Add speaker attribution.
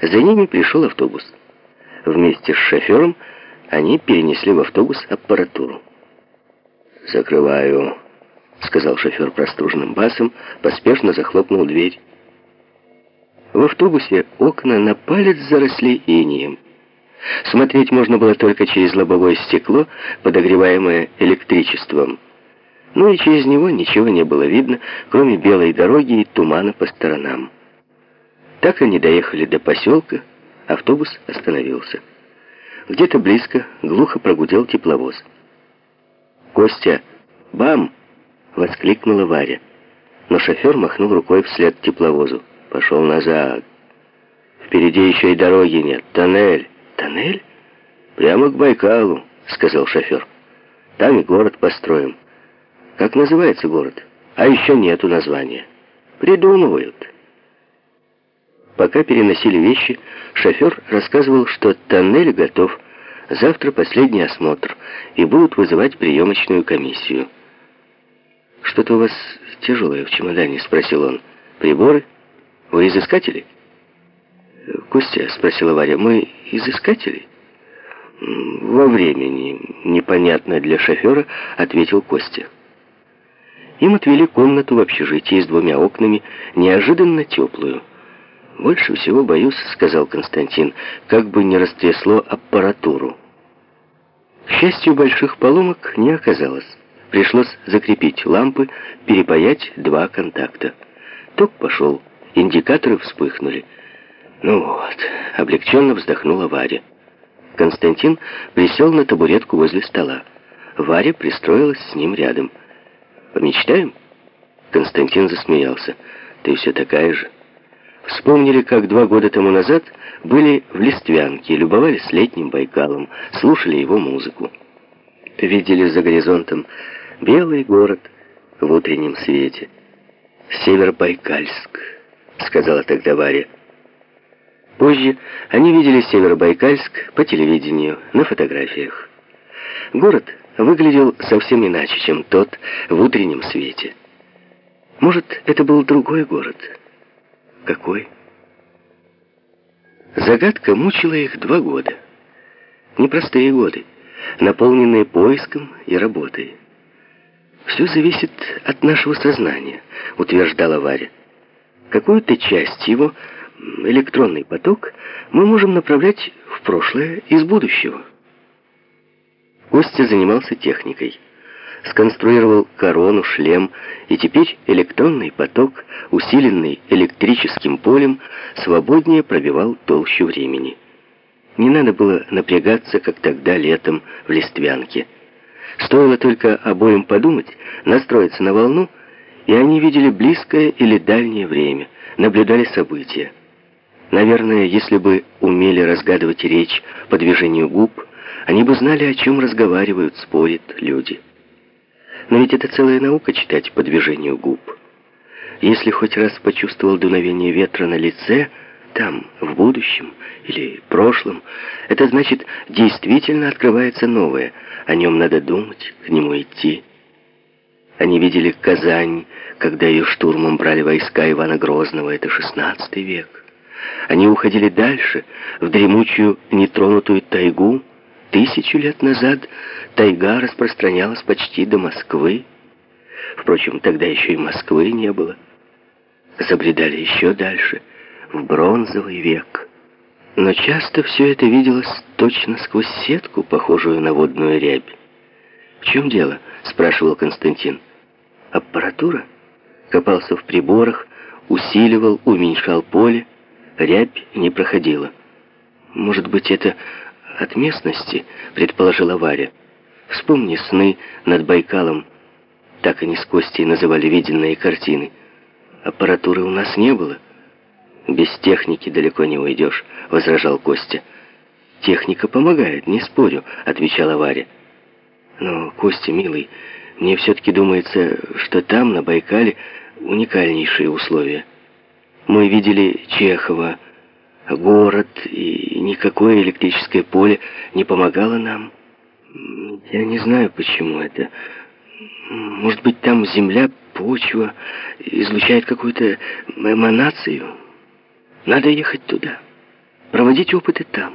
Speaker 1: За ними пришел автобус. Вместе с шофером они перенесли в автобус аппаратуру. «Закрываю», — сказал шофер простуженным басом, поспешно захлопнул дверь. В автобусе окна на палец заросли инием. Смотреть можно было только через лобовое стекло, подогреваемое электричеством. Ну и через него ничего не было видно, кроме белой дороги и тумана по сторонам. Так они доехали до поселка, автобус остановился. Где-то близко глухо прогудел тепловоз. «Костя! Бам!» — воскликнула Варя. Но шофер махнул рукой вслед тепловозу. «Пошел назад. Впереди еще и дороги нет. Тоннель». «Тоннель?» «Прямо к Байкалу», — сказал шофер. «Там и город построим». «Как называется город?» «А еще нету названия». «Придумывают». Пока переносили вещи, шофер рассказывал, что тоннель готов, завтра последний осмотр, и будут вызывать приемочную комиссию. «Что-то у вас тяжелое в чемодане?» — спросил он. «Приборы? Вы изыскатели?» «Костя», — спросила Варя, — «мы изыскатели?» «Во времени, непонятно для шофера», — ответил Костя. Им отвели комнату в общежитии с двумя окнами, неожиданно теплую. «Больше всего боюсь», — сказал Константин, — «как бы не растрясло аппаратуру». К счастью, больших поломок не оказалось. Пришлось закрепить лампы, перепаять два контакта. Ток пошел, индикаторы вспыхнули. «Ну вот», — облегченно вздохнула Варя. Константин присел на табуретку возле стола. Варя пристроилась с ним рядом. «Помечтаем?» Константин засмеялся. «Ты все такая же». Вспомнили, как два года тому назад были в Листвянке, любовались летним Байкалом, слушали его музыку. Видели за горизонтом белый город в утреннем свете. «Северобайкальск», — сказала тогда Варя. Позже они видели Северобайкальск по телевидению, на фотографиях. Город выглядел совсем иначе, чем тот в утреннем свете. Может, это был другой город — какой? Загадка мучила их два года. Непростые годы, наполненные поиском и работой. «Все зависит от нашего сознания», — утверждала Варя. «Какую-то часть его, электронный поток, мы можем направлять в прошлое из будущего». Костя занимался техникой сконструировал корону, шлем, и теперь электронный поток, усиленный электрическим полем, свободнее пробивал толщу времени. Не надо было напрягаться, как тогда летом в Листвянке. Стоило только обоим подумать, настроиться на волну, и они видели близкое или дальнее время, наблюдали события. Наверное, если бы умели разгадывать речь по движению губ, они бы знали, о чем разговаривают, спорят люди. Но ведь это целая наука читать по движению губ. Если хоть раз почувствовал дуновение ветра на лице, там, в будущем или прошлом, это значит, действительно открывается новое. О нем надо думать, к нему идти. Они видели Казань, когда ее штурмом брали войска Ивана Грозного, это шестнадцатый век. Они уходили дальше, в дремучую нетронутую тайгу, Тысячу лет назад тайга распространялась почти до Москвы. Впрочем, тогда еще и Москвы не было. Забредали еще дальше, в бронзовый век. Но часто все это виделось точно сквозь сетку, похожую на водную рябь. «В чем дело?» — спрашивал Константин. «Аппаратура?» Копался в приборах, усиливал, уменьшал поле. Рябь не проходила. «Может быть, это от местности, предположила Варя. Вспомни сны над Байкалом. Так они с Костей называли виденные картины. Аппаратуры у нас не было. Без техники далеко не уйдешь, возражал Костя. Техника помогает, не спорю, отвечала Варя. Но, Костя, милый, мне все-таки думается, что там, на Байкале, уникальнейшие условия. Мы видели Чехова, город, и никакое электрическое поле не помогало нам. Я не знаю, почему это. Может быть, там земля, почва излучает какую-то эманацию. Надо ехать туда. проводить опыты там.